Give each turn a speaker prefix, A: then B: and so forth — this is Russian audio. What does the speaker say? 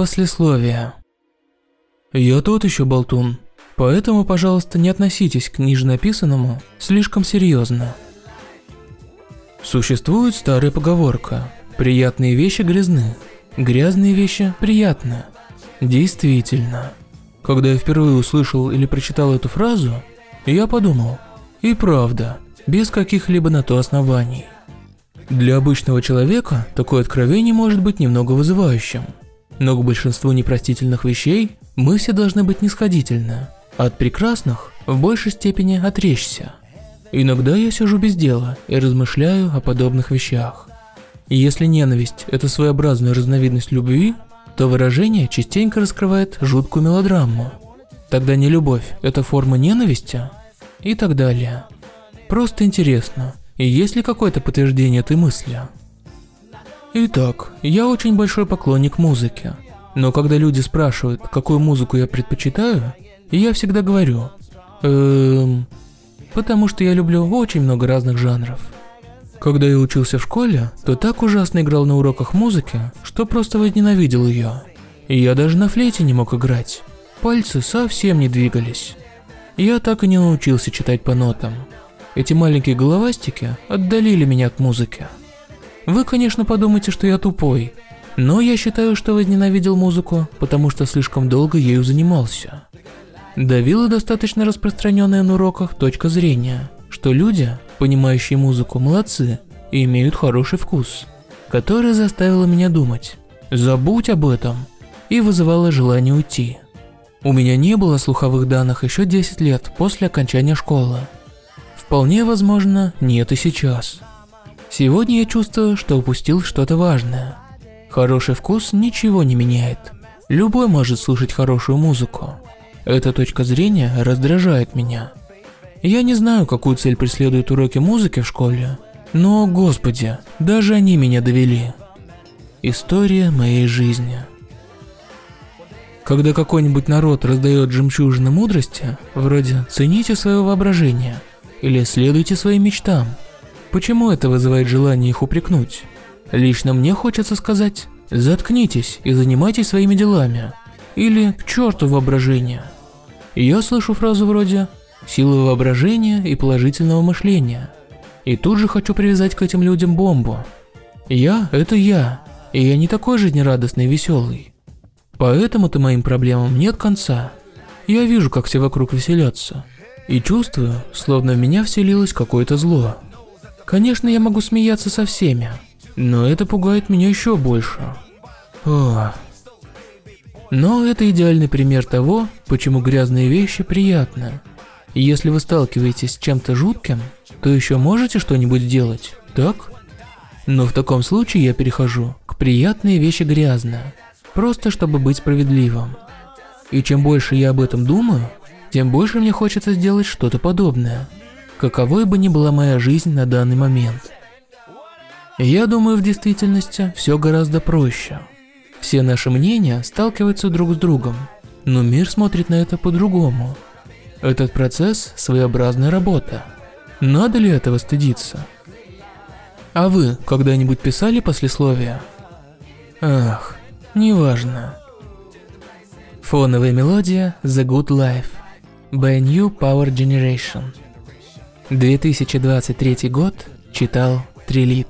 A: Послесловие. Я тот еще болтун, поэтому, пожалуйста, не относитесь к ниже написанному слишком серьезно. Существует старая поговорка «Приятные вещи грязны, грязные вещи приятны». Действительно. Когда я впервые услышал или прочитал эту фразу, я подумал, и правда, без каких-либо на то оснований. Для обычного человека такое откровение может быть немного вызывающим – но к большинству непростительных вещей мы все должны быть нисходительны. От прекрасных в большей степени отречься. Иногда я сижу без дела и размышляю о подобных вещах. Если ненависть – это своеобразная разновидность любви, то выражение частенько раскрывает жуткую мелодраму. Тогда не любовь – это форма ненависти? И так далее. Просто интересно, есть ли какое-то подтверждение этой мысли? Итак, я очень большой поклонник музыки. Но когда люди спрашивают, какую музыку я предпочитаю, я всегда говорю, эм, потому что я люблю очень много разных жанров. Когда я учился в школе, то так ужасно играл на уроках музыки, что просто возненавидел ее. Я даже на флейте не мог играть. Пальцы совсем не двигались. Я так и не научился читать по нотам. Эти маленькие головастики отдалили меня от музыки. Вы, конечно, подумаете, что я тупой, но я считаю, что возненавидел музыку, потому что слишком долго ею занимался. Давила достаточно распространенная на уроках точка зрения, что люди, понимающие музыку, молодцы и имеют хороший вкус, которая заставила меня думать «забудь об этом» и вызывала желание уйти. У меня не было слуховых данных еще 10 лет после окончания школы. Вполне возможно, нет и сейчас. Сегодня я чувствую, что упустил что-то важное. Хороший вкус ничего не меняет. Любой может слушать хорошую музыку. Эта точка зрения раздражает меня. Я не знаю, какую цель преследуют уроки музыки в школе, но, господи, даже они меня довели. История моей жизни. Когда какой-нибудь народ раздает жемчужины мудрости, вроде «цените свое воображение» или «следуйте своим мечтам», Почему это вызывает желание их упрекнуть? Лично мне хочется сказать «заткнитесь и занимайтесь своими делами» или «к черту воображение». Я слышу фразу вроде «сила воображения и положительного мышления». И тут же хочу привязать к этим людям бомбу. Я – это я, и я не такой жизнерадостный и веселый. Поэтому-то моим проблемам нет конца. Я вижу, как все вокруг веселятся, и чувствую, словно в меня вселилось какое-то зло. Конечно, я могу смеяться со всеми, но это пугает меня еще больше. О. Но это идеальный пример того, почему грязные вещи приятны. если вы сталкиваетесь с чем-то жутким, то еще можете что-нибудь сделать, так? Но в таком случае я перехожу к приятные вещи грязные, просто чтобы быть справедливым. И чем больше я об этом думаю, тем больше мне хочется сделать что-то подобное каковой бы ни была моя жизнь на данный момент. Я думаю, в действительности все гораздо проще. Все наши мнения сталкиваются друг с другом, но мир смотрит на это по-другому. Этот процесс – своеобразная работа. Надо ли этого стыдиться? А вы когда-нибудь писали послесловие? Ах, неважно. Фоновая мелодия The Good Life by New Power Generation – 2023 год читал Трилит.